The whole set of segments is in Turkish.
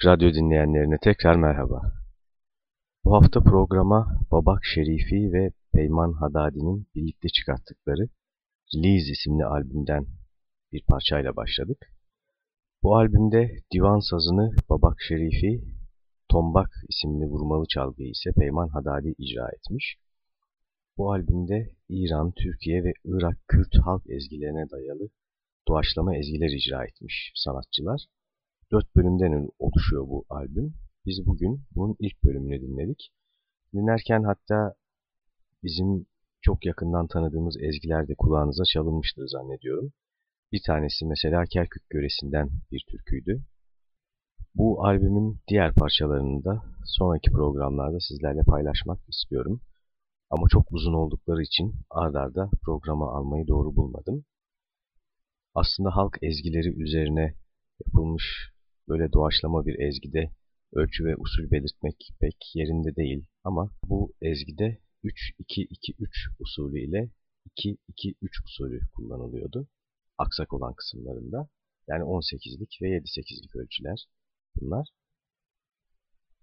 Açık Radyo dinleyenlerine tekrar merhaba. Bu hafta programa Babak Şerifi ve Peyman Hadadi'nin birlikte çıkarttıkları Release isimli albümden bir parçayla başladık. Bu albümde divan sazını Babak Şerifi, Tombak isimli vurmalı çalgıyı ise Peyman Hadadi icra etmiş. Bu albümde İran, Türkiye ve Irak Kürt halk ezgilerine dayalı doğaçlama ezgiler icra etmiş sanatçılar. Dört bölümden oluşuyor bu albüm. Biz bugün bunun ilk bölümünü dinledik. Dinlerken hatta bizim çok yakından tanıdığımız ezgiler de kulağınıza çalınmıştır zannediyorum. Bir tanesi mesela Kerkük Göresi'nden bir türküydü. Bu albümün diğer parçalarını da sonraki programlarda sizlerle paylaşmak istiyorum. Ama çok uzun oldukları için ard arda programa almayı doğru bulmadım. Aslında halk ezgileri üzerine yapılmış böyle doğaçlama bir ezgide ölçü ve usul belirtmek pek yerinde değil ama bu ezgide 3-2-2-3 usulü ile 2-2-3 usulü kullanılıyordu. Aksak olan kısımlarında. Yani 18'lik ve 7-8'lik ölçüler bunlar.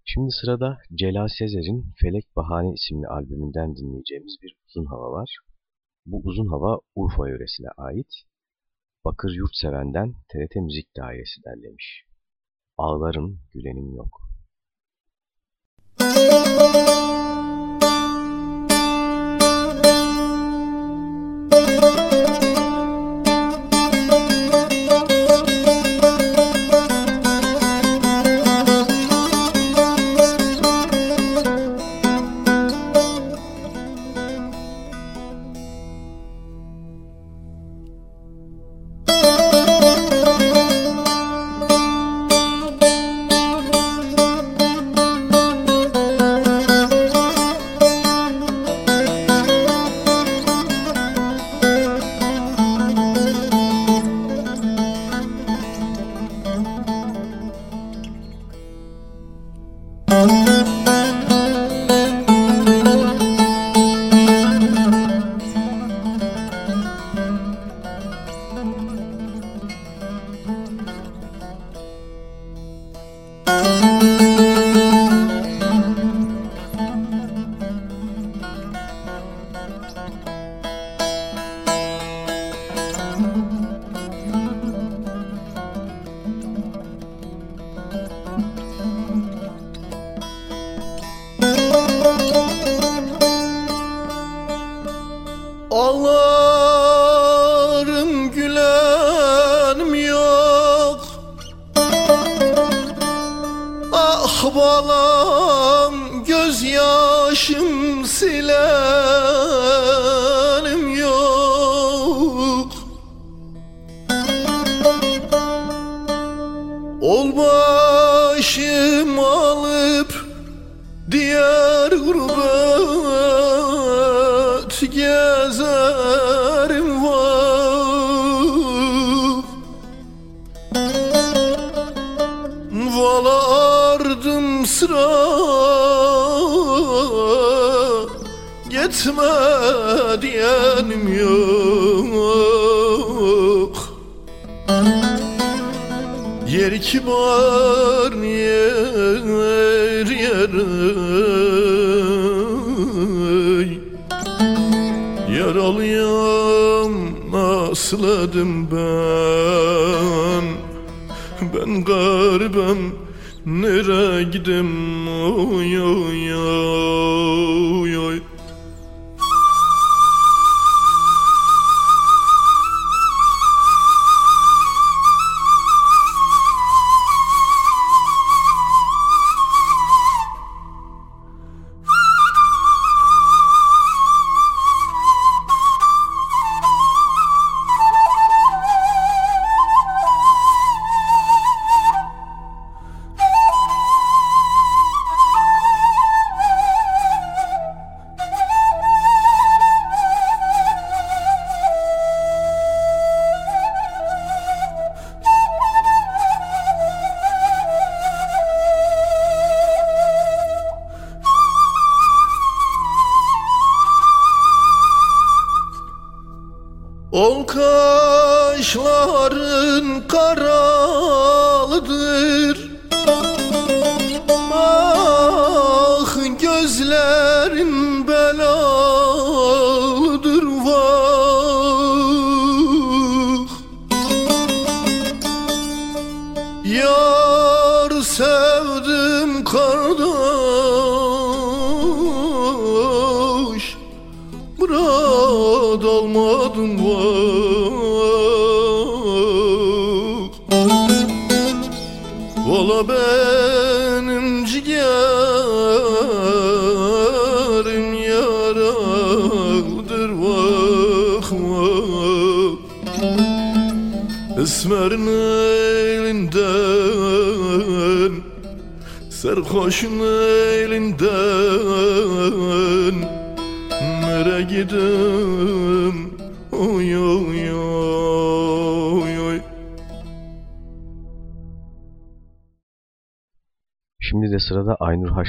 Şimdi sırada Celal Sezer'in Felek Bahane isimli albümünden dinleyeceğimiz bir uzun hava var. Bu uzun hava Urfa yöresine ait. Bakır Yurtseven'den TRT Müzik Dairesi derlemiş. Ağlarım gülenim yok. Müzik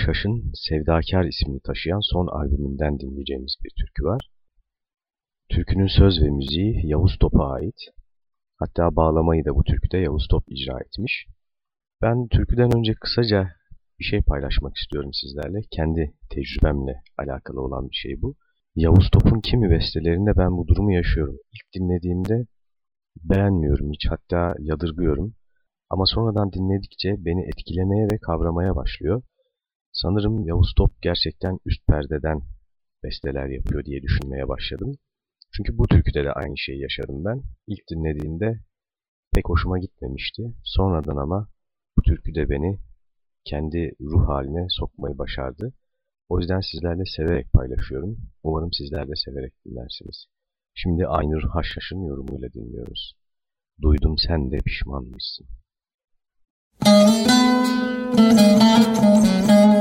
Haşhaş'ın Sevdakar ismini taşıyan son albümünden dinleyeceğimiz bir türkü var. Türkünün söz ve müziği Yavuz Top'a ait. Hatta bağlamayı da bu türküde Yavuz Top icra etmiş. Ben türküden önce kısaca bir şey paylaşmak istiyorum sizlerle. Kendi tecrübemle alakalı olan bir şey bu. Yavuz Top'un kimi bestelerinde ben bu durumu yaşıyorum. İlk dinlediğimde beğenmiyorum hiç hatta yadırgıyorum. Ama sonradan dinledikçe beni etkilemeye ve kavramaya başlıyor. Sanırım Yavuz Top gerçekten üst perdeden besteler yapıyor diye düşünmeye başladım. Çünkü bu türküde de aynı şeyi yaşadım ben. İlk dinlediğimde pek hoşuma gitmemişti. Sonradan ama bu türküde beni kendi ruh haline sokmayı başardı. O yüzden sizlerle severek paylaşıyorum. Umarım sizler de severek dinlersiniz. Şimdi Aynur Haşhaş'ın yorumuyla dinliyoruz. Duydum sen de pişmanmışsın. Bana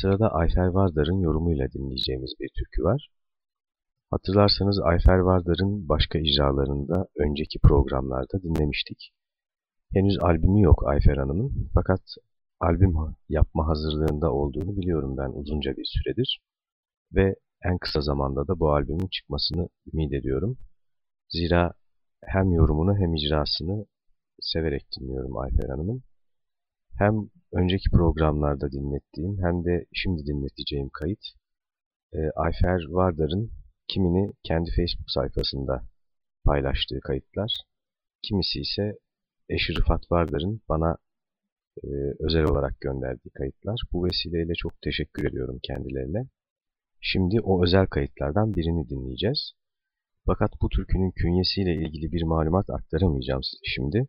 sırada Ayfer Vardar'ın yorumuyla dinleyeceğimiz bir türkü var. Hatırlarsanız Ayfer Vardar'ın başka icralarında önceki programlarda dinlemiştik. Henüz albümü yok Ayfer Hanım'ın fakat albüm yapma hazırlığında olduğunu biliyorum ben uzunca bir süredir. Ve en kısa zamanda da bu albümün çıkmasını ümit ediyorum. Zira hem yorumunu hem icrasını severek dinliyorum Ayfer Hanım'ın. Hem önceki programlarda dinlettiğim hem de şimdi dinleteceğim kayıt e, Ayfer Vardar'ın kimini kendi Facebook sayfasında paylaştığı kayıtlar, kimisi ise eşi Rıfat Vardar'ın bana e, özel olarak gönderdiği kayıtlar. Bu vesileyle çok teşekkür ediyorum kendilerine. Şimdi o özel kayıtlardan birini dinleyeceğiz. Fakat bu türkünün künyesiyle ilgili bir malumat aktaramayacağım şimdi.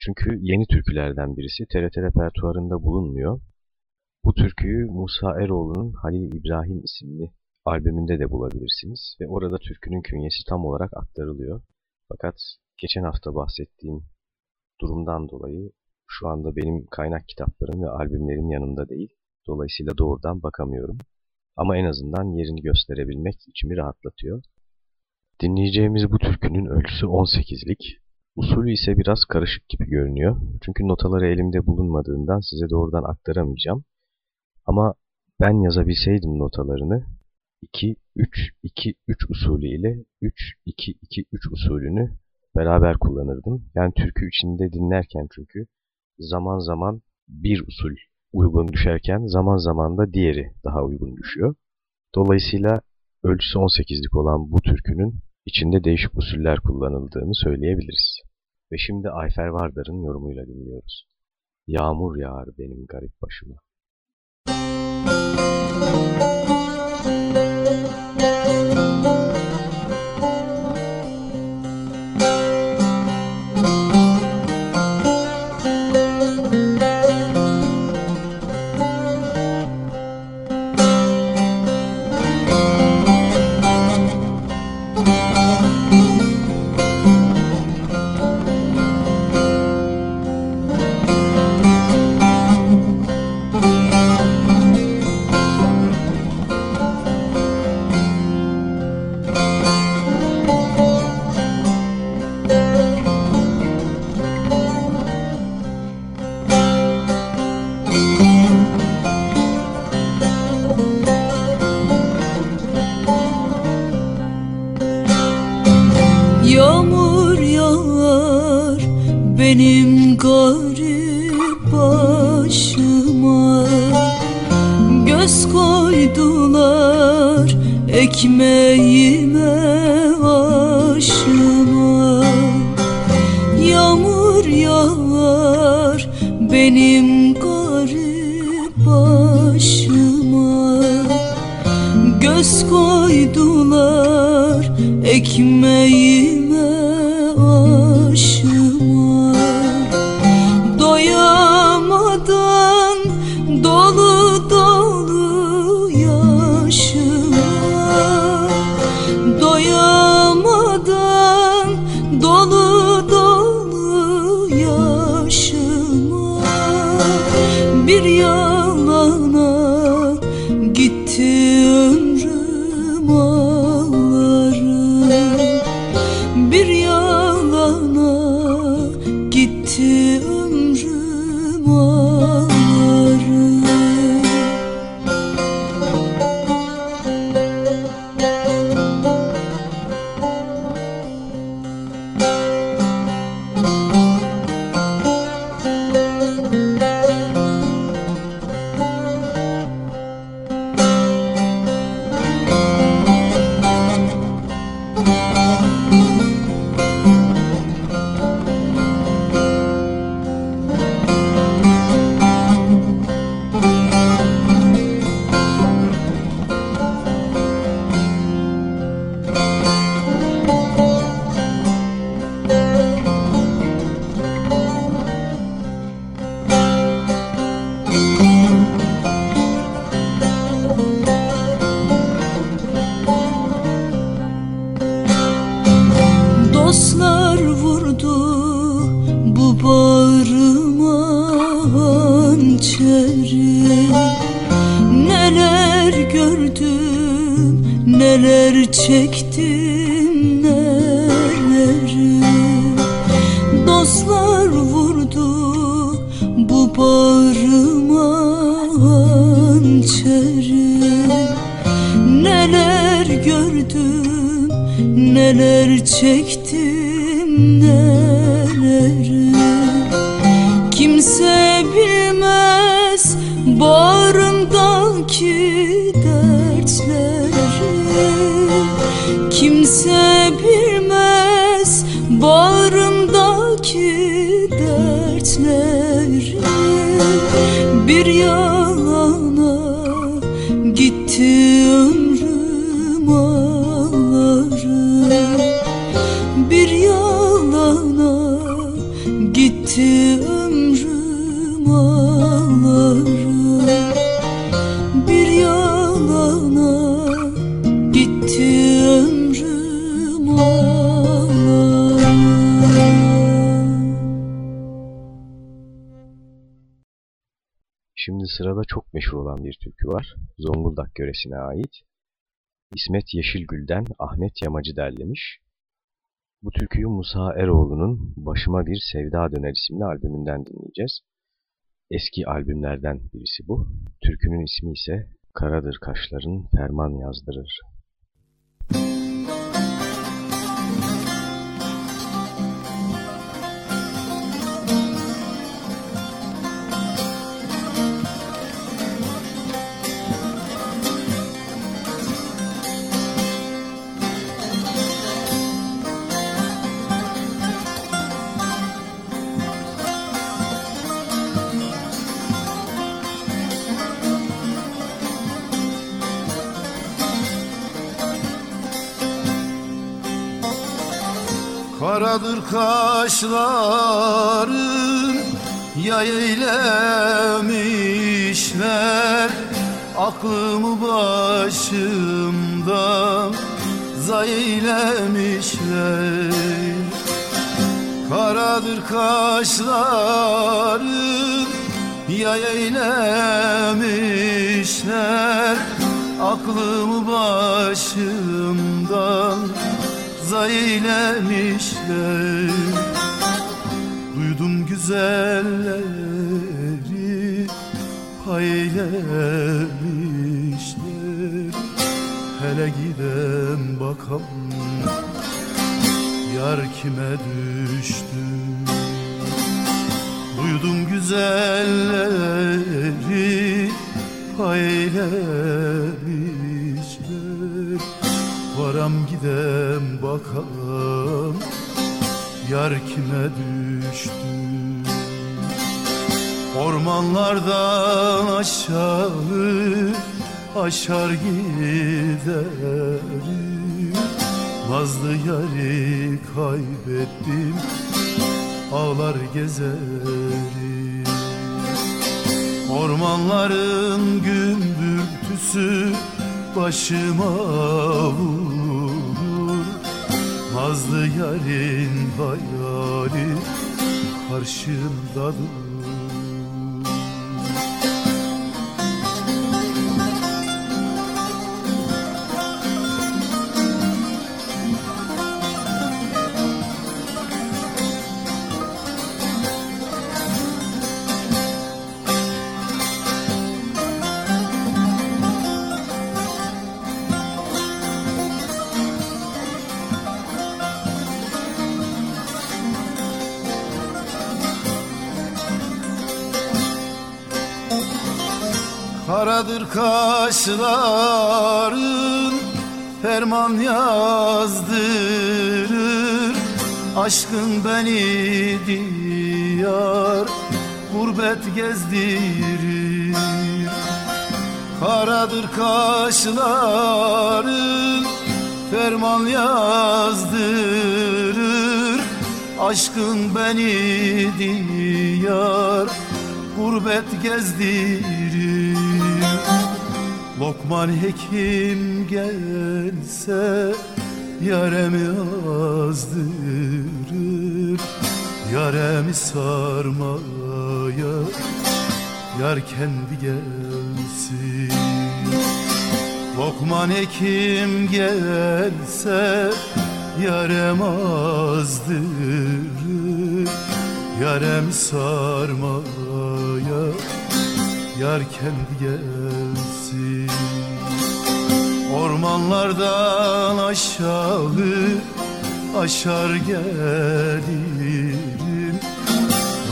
Çünkü yeni türkülerden birisi TRT repertuarında bulunmuyor. Bu türküyü Musa Eroğlu'nun Halil İbrahim isimli albümünde de bulabilirsiniz ve orada türkünün künyesi tam olarak aktarılıyor. Fakat geçen hafta bahsettiğim durumdan dolayı şu anda benim kaynak kitaplarım ve albümlerim yanımda değil. Dolayısıyla doğrudan bakamıyorum. Ama en azından yerini gösterebilmek içimi rahatlatıyor. Dinleyeceğimiz bu türkünün ölçüsü 18'lik. Usulü ise biraz karışık gibi görünüyor. Çünkü notaları elimde bulunmadığından size doğrudan aktaramayacağım. Ama ben yazabilseydim notalarını 2-3-2-3 usulü ile 3-2-2-3 usulünü beraber kullanırdım. Yani türkü içinde dinlerken çünkü zaman zaman bir usul uygun düşerken zaman zaman da diğeri daha uygun düşüyor. Dolayısıyla ölçüsü 18'lik olan bu türkünün içinde değişik usuller kullanıldığını söyleyebiliriz. Ve şimdi Ayfer Vardar'ın yorumuyla dinliyoruz. Yağmur yağar benim garip başıma. İçeri. Neler gördüm neler çektim neleri. Kimse bilmez bağrımdaki sırada çok meşhur olan bir türkü var. Zonguldak yöresine ait. İsmet Yeşilgül'den Ahmet Yamacı derlemiş. Bu türküyü Musa Eroğlu'nun Başıma Bir Sevda Döner isimli albümünden dinleyeceğiz. Eski albümlerden birisi bu. Türkünün ismi ise Karadır Kaşların Ferman Yazdırır. Karadır kaşların yay Aklımı başımdan zay eylemişler. Karadır kaşların yay Aklımı başımdan zay eylemişler Duydum güzelleri pay eylemişler Hele gidem bakam yar kime düştü? Duydum güzelleri pay eylemişler Varam gidem bakam Yar kime düştü? Ormanlardan aşağı Aşar giderim Nazlı yari kaybettim Ağlar gezerim. Ormanların gümbürtüsü başıma vurur Nazlı yarın hayali karşımdadır Karadır kaşların ferman yazdırır. Aşkın beni diyar gurbet gezdirir. Karadır kaşların ferman yazdırır. Aşkın beni diyar gurbet gezdirir Lokman hekim gelse yaremi azdırır Yaremi sarmaya yar kendi gelsin. Lokman hekim gelse yarem azdırır Yarem sarmaya yar kendi gelsin. Ormanlardan aşağı aşar gelirim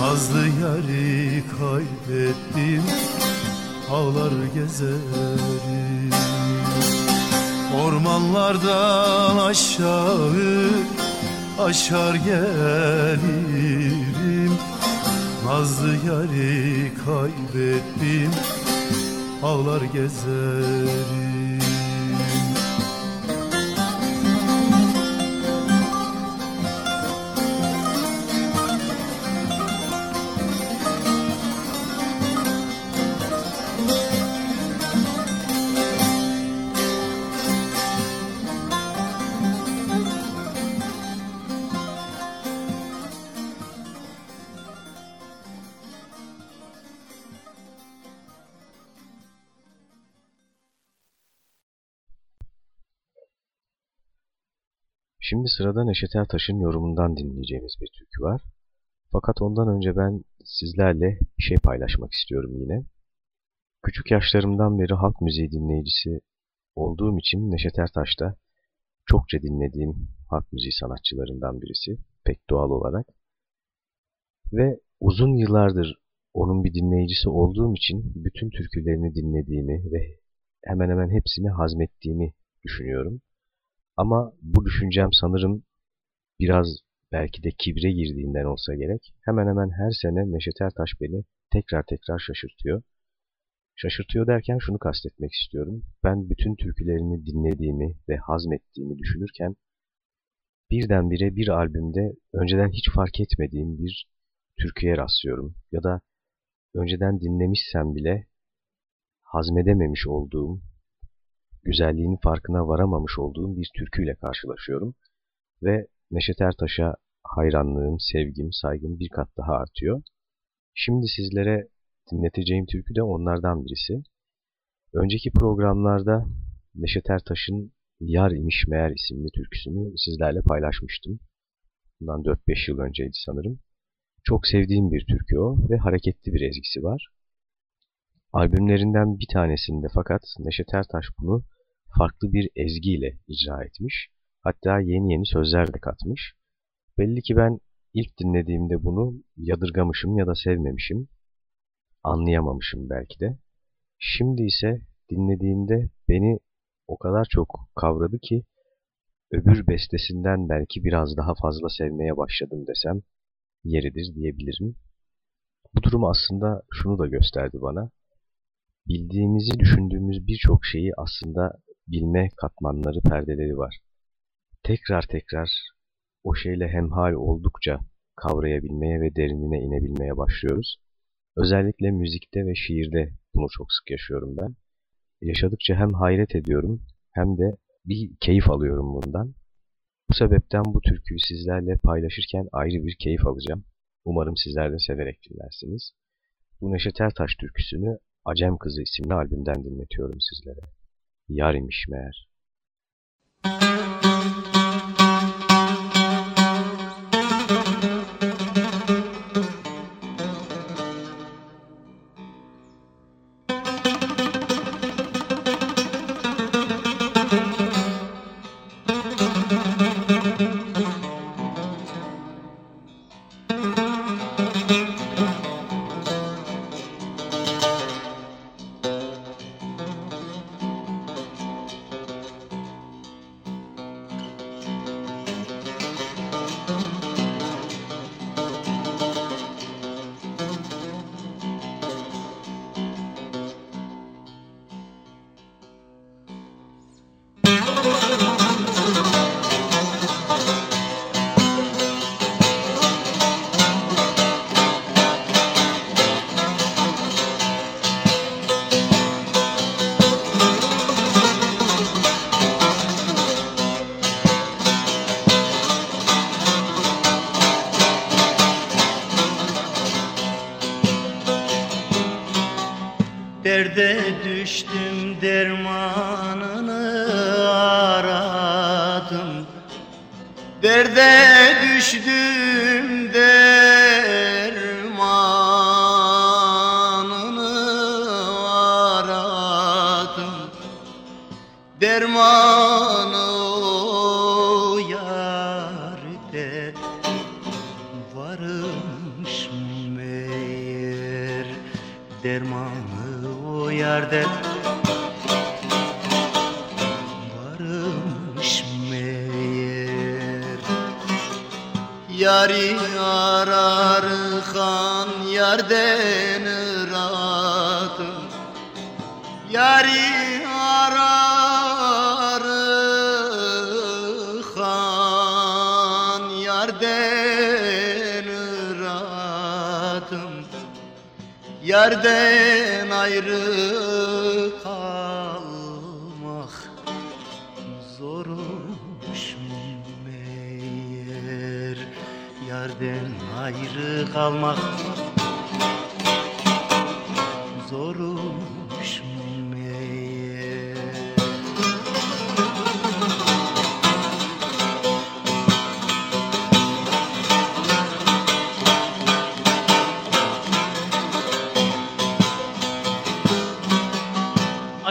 Nazlı yari kaybettim ağlar gezerim. Ormanlardan aşağı aşar gelirim Nazlı yari kaybettim. Ağlar gezerim Şimdi sırada Neşet Ertaş'ın yorumundan dinleyeceğimiz bir türkü var. Fakat ondan önce ben sizlerle bir şey paylaşmak istiyorum yine. Küçük yaşlarımdan beri halk müziği dinleyicisi olduğum için Neşet Ertaş da çokça dinlediğim halk müziği sanatçılarından birisi, pek doğal olarak. Ve uzun yıllardır onun bir dinleyicisi olduğum için bütün türkülerini dinlediğimi ve hemen hemen hepsini hazmettiğimi düşünüyorum. Ama bu düşüncem sanırım biraz belki de kibre girdiğinden olsa gerek. Hemen hemen her sene Neşet Ertaş beni tekrar tekrar şaşırtıyor. Şaşırtıyor derken şunu kastetmek istiyorum. Ben bütün türkülerini dinlediğimi ve hazmettiğimi düşünürken birdenbire bir albümde önceden hiç fark etmediğim bir türküye rastlıyorum. Ya da önceden dinlemişsem bile hazmedememiş olduğum güzelliğinin farkına varamamış olduğum bir türküyle karşılaşıyorum. Ve Neşet Ertaş'a hayranlığım, sevgim, saygım bir kat daha artıyor. Şimdi sizlere dinleteceğim türkü de onlardan birisi. Önceki programlarda Neşet Ertaş'ın Yar İmiş Meğer isimli türküsünü sizlerle paylaşmıştım. Bundan 4-5 yıl önceydi sanırım. Çok sevdiğim bir türkü o ve hareketli bir ezgisi var. Albümlerinden bir tanesinde fakat Neşet Ertaş bunu farklı bir ezgiyle icra etmiş. Hatta yeni yeni sözler de katmış. Belli ki ben ilk dinlediğimde bunu yadırgamışım ya da sevmemişim. Anlayamamışım belki de. Şimdi ise dinlediğimde beni o kadar çok kavradı ki öbür bestesinden belki biraz daha fazla sevmeye başladım desem yeridir diyebilirim. Bu durum aslında şunu da gösterdi bana. Bildiğimizi düşündüğümüz birçok şeyi aslında bilme katmanları, perdeleri var. Tekrar tekrar o şeyle hemhal oldukça kavrayabilmeye ve derinine inebilmeye başlıyoruz. Özellikle müzikte ve şiirde bunu çok sık yaşıyorum ben. Yaşadıkça hem hayret ediyorum hem de bir keyif alıyorum bundan. Bu sebepten bu türküyü sizlerle paylaşırken ayrı bir keyif alacağım. Umarım sizler de severek dinlersiniz. Bu Neşet Ertaş türküsünü Acem Kızı isimli albümden dinletiyorum sizlere. Yar imiş meğer. Dermanı o yerde. Varmış meğer. Yari arar kan yerden ıradım yari arar yerden ayrı kalmak zormuş meğer? Yerden ayrı kalmak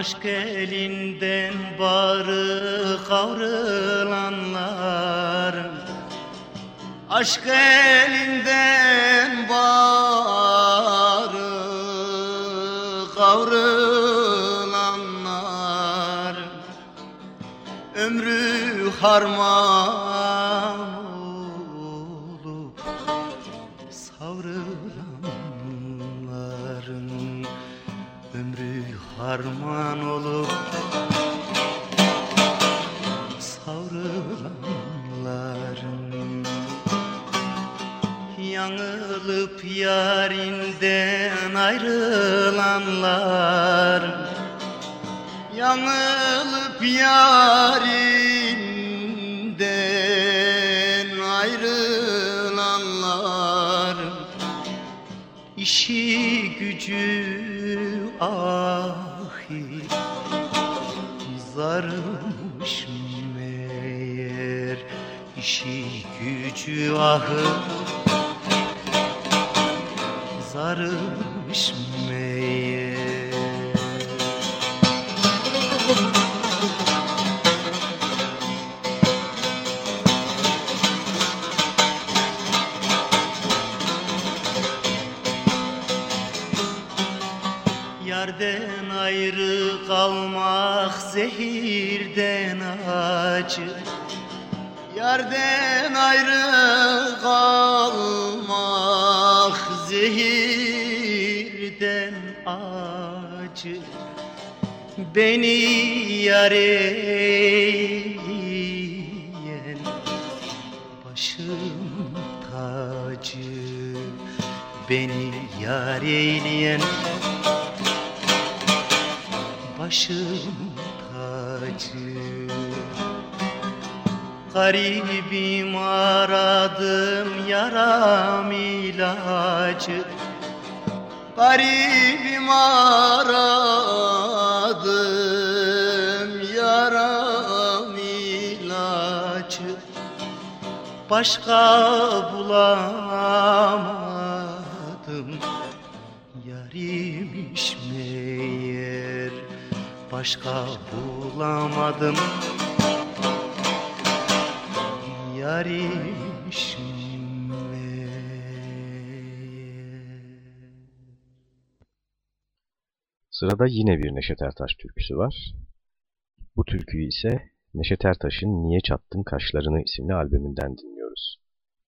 Aşk elinden barı kavrılanların Aşk elinden barı kavrılanlar Ömrü harman Ömrü harman olup savrılanların Yanılıp yarinden ayrılanlar Yanılıp yarinden ahı zarmış meğer Yerden ayrı kalmak zehirden acı Yerden ayrı kalmak zehirden acı. Beni yare yiyen başım tacı. Beni yar eyleyen başım tacı Garibim aradım yaram ilacı. Garibim aradım yaram ilacı. Başka bulamadım. Yarimiş meğer Başka bulamadım Meğer Sırada yine bir Neşet Ertaş türküsü var. Bu türküyü ise Neşet Ertaş'ın Niye Çattın Kaşlarını isimli albümünden dinliyoruz.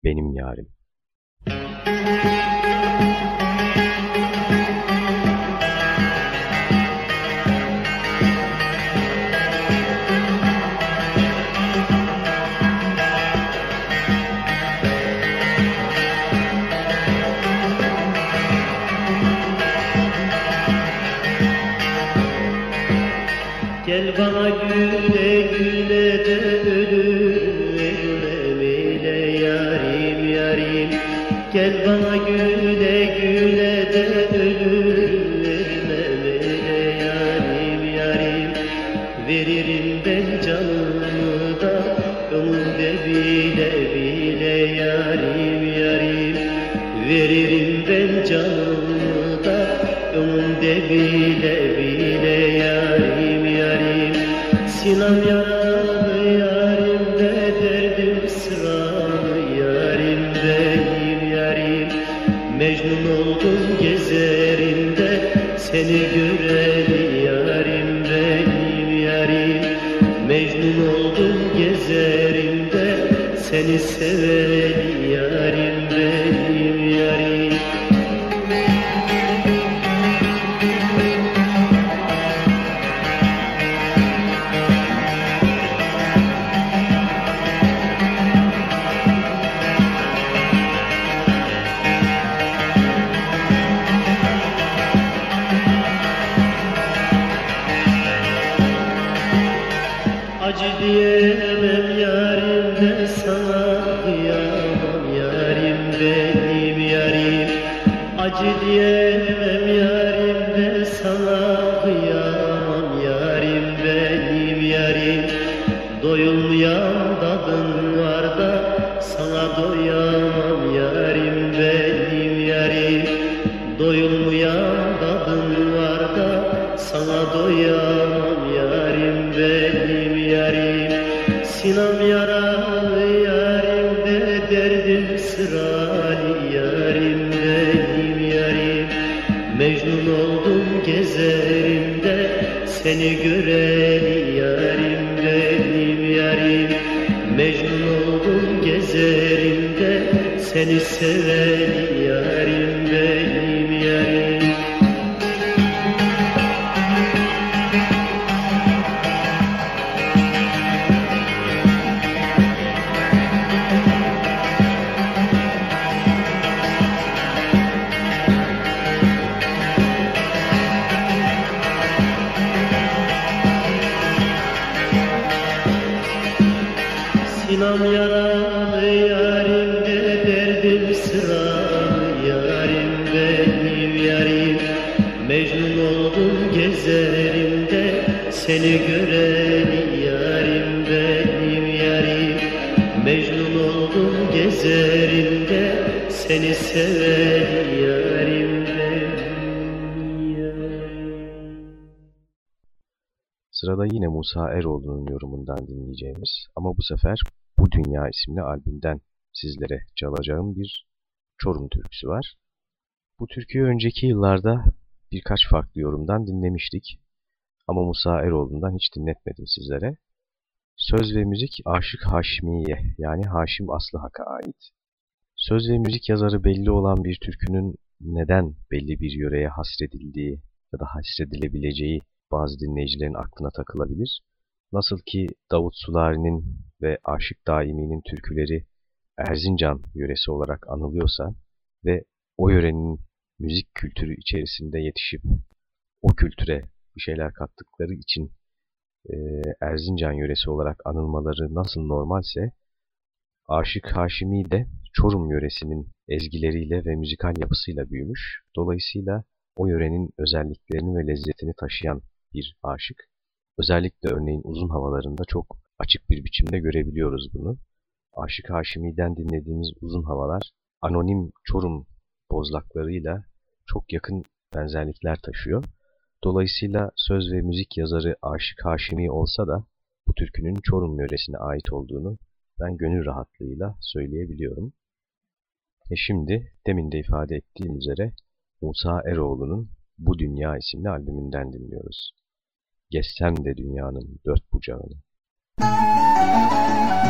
Benim Yarim. Mecnun oldum gezerimde seni göreli yarim benim yarim. Mecnun oldum gezerimde seni seveli seni göreli yarim benim yarim. Mecnun oldum gezerimde seni seveli Sırada yine Musa Eroğlu'nun yorumundan dinleyeceğimiz ama bu sefer Bu Dünya isimli albümden sizlere çalacağım bir Çorum türküsü var. Bu türküyü önceki yıllarda birkaç farklı yorumdan dinlemiştik ama Musa Eroğlu'ndan hiç dinletmedim sizlere. Söz ve müzik Aşık Haşmiye yani Haşim Aslı Hak'a ait. Söz ve müzik yazarı belli olan bir türkünün neden belli bir yöreye hasredildiği ya da hasredilebileceği bazı dinleyicilerin aklına takılabilir. Nasıl ki Davut Sulari'nin ve Aşık Daimi'nin türküleri Erzincan yöresi olarak anılıyorsa ve o yörenin müzik kültürü içerisinde yetişip o kültüre bir şeyler kattıkları için e, Erzincan yöresi olarak anılmaları nasıl normalse Aşık Haşimi de Çorum yöresinin ezgileriyle ve müzikal yapısıyla büyümüş. Dolayısıyla o yörenin özelliklerini ve lezzetini taşıyan bir aşık. Özellikle örneğin uzun havalarında çok açık bir biçimde görebiliyoruz bunu. Aşık Haşimi'den dinlediğimiz uzun havalar anonim Çorum bozlaklarıyla çok yakın benzerlikler taşıyor. Dolayısıyla söz ve müzik yazarı Aşık Haşimi olsa da bu türkünün Çorum yöresine ait olduğunu ben gönül rahatlığıyla söyleyebiliyorum. E şimdi demin de ifade ettiğim üzere Musa Eroğlu'nun Bu Dünya isimli albümünden dinliyoruz. Gezsem de dünyanın dört bucağını. Gezsem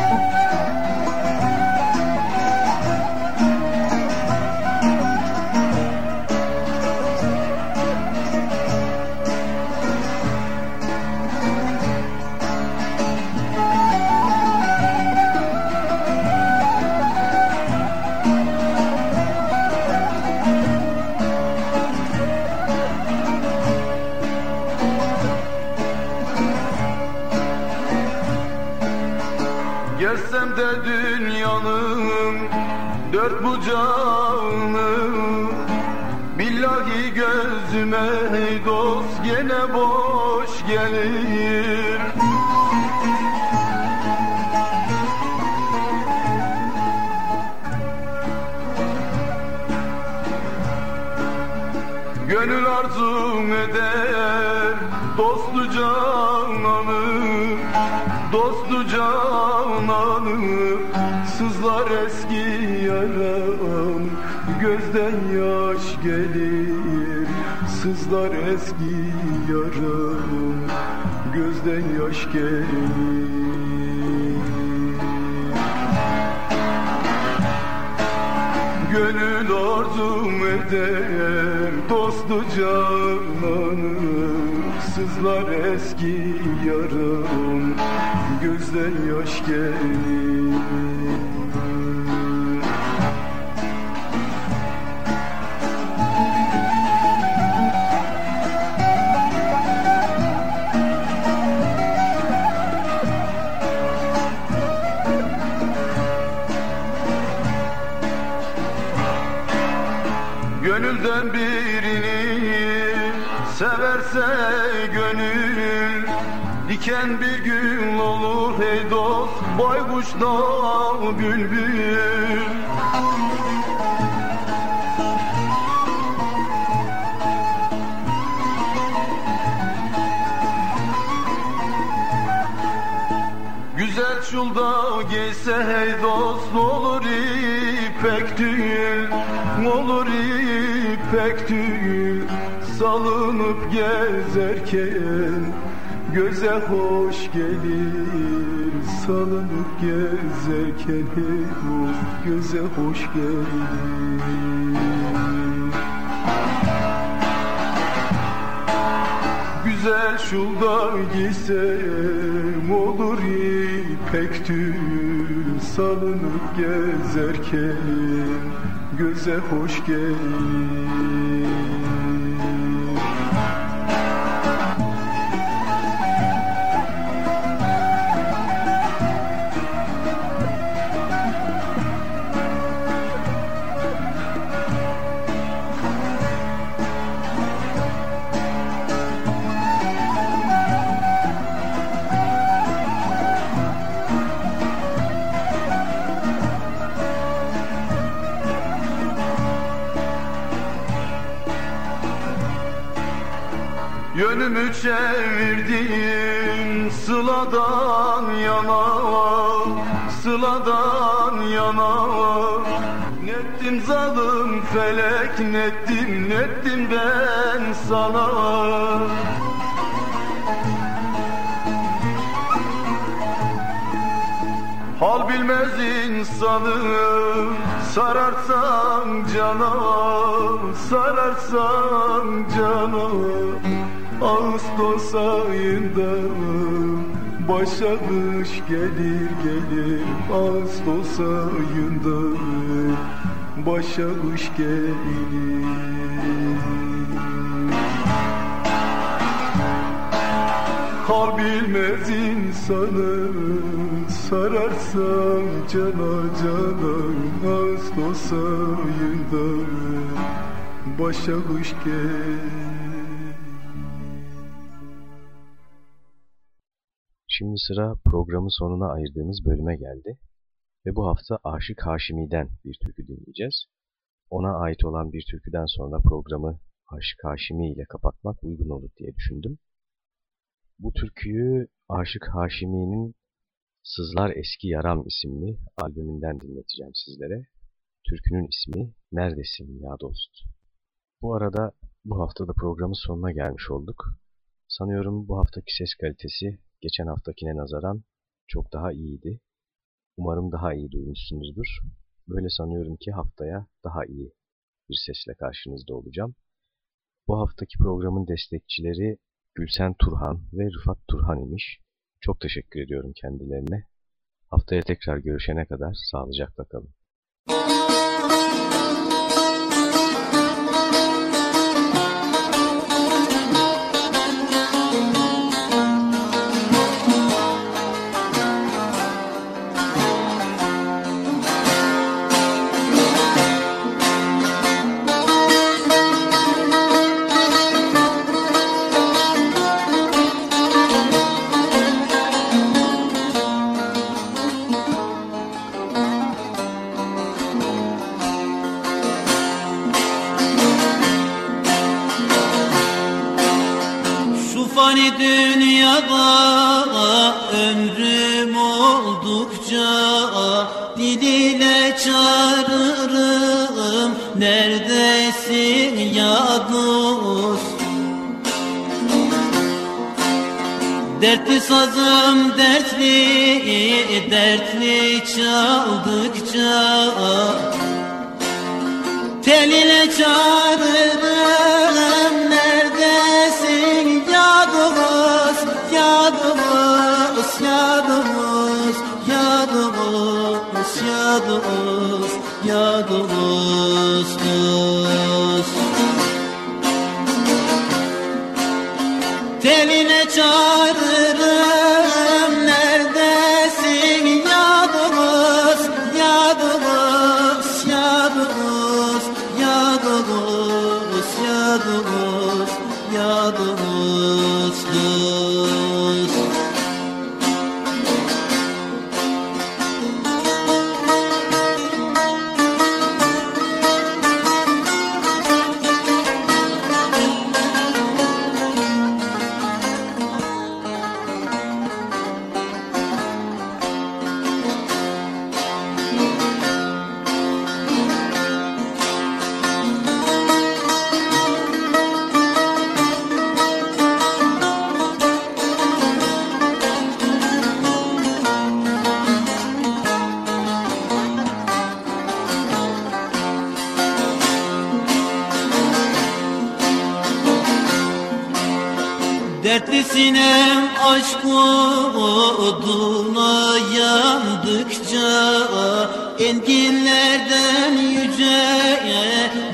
gözüme dost gene boş gelir. Gönül arzum eder dostu cananı Dostu cananı. Sızlar eski yaram Gözden yaş gelir Sızlar eski yaram Gözden yaş gelir. Gönül arzum eder dostu cananı Sızlar eski yarım Gözden yaş gelir da bülbül Güzel çulda giyse hey dost olur ipek tül Olur ipek tül salınıp gezerken Göze hoş gelir salınıp gezerken hey Göze hoş gelir. Güzel şulda giysem olur ipek tül Salınıp gezerken göze hoş gelir Çevirdim sıladan yana Sıladan yana Nettim zalim felek nettim nettim ben sana. Hal bilmez insanı sararsan cana sararsan cana Ağustos ayında başa kış gelir gelir. Ağustos ayında başa kış gelir. Hal bilmez insanı sararsan cana cana. Ağustos ayında başa kış gelir Şimdi sıra programın sonuna ayırdığımız bölüme geldi ve bu hafta Aşık Haşimi'den bir türkü dinleyeceğiz. Ona ait olan bir türküden sonra programı Aşık Haşimi ile kapatmak uygun olur diye düşündüm. Bu türküyü Aşık Haşimi'nin Sızlar Eski Yaram isimli albümünden dinleteceğim sizlere. Türkünün ismi Neredesin Ya Dost? Bu arada bu hafta da programın sonuna gelmiş olduk. Sanıyorum bu haftaki ses kalitesi geçen haftakine nazaran çok daha iyiydi. Umarım daha iyi duymuşsunuzdur. Böyle sanıyorum ki haftaya daha iyi bir sesle karşınızda olacağım. Bu haftaki programın destekçileri Gülsen Turhan ve Rıfat Turhan imiş. Çok teşekkür ediyorum kendilerine. Haftaya tekrar görüşene kadar sağlıcakla kalın. Dertli sazım dertli, dertli çaldıkça Tel ile çağırırım neredesin yadımız, yadımız, yadımız, yadımız, yadımız, yadımız, yadımız. Teline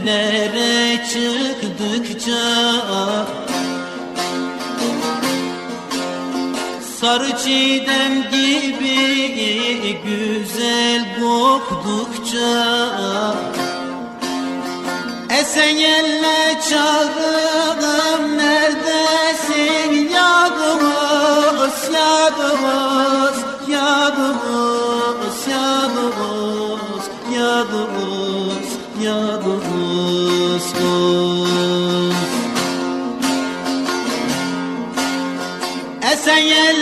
yücelere çıktıkça Sarı çiğdem gibi güzel koktukça Esen yelle çağırdım neredesin yadımız yadımız Esen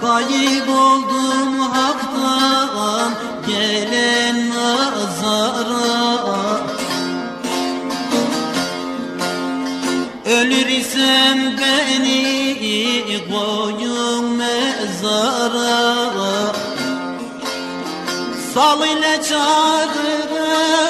Kayboldum haktan gelen nazara. Ölür isem beni koyun mezara. Sal ile çağırırım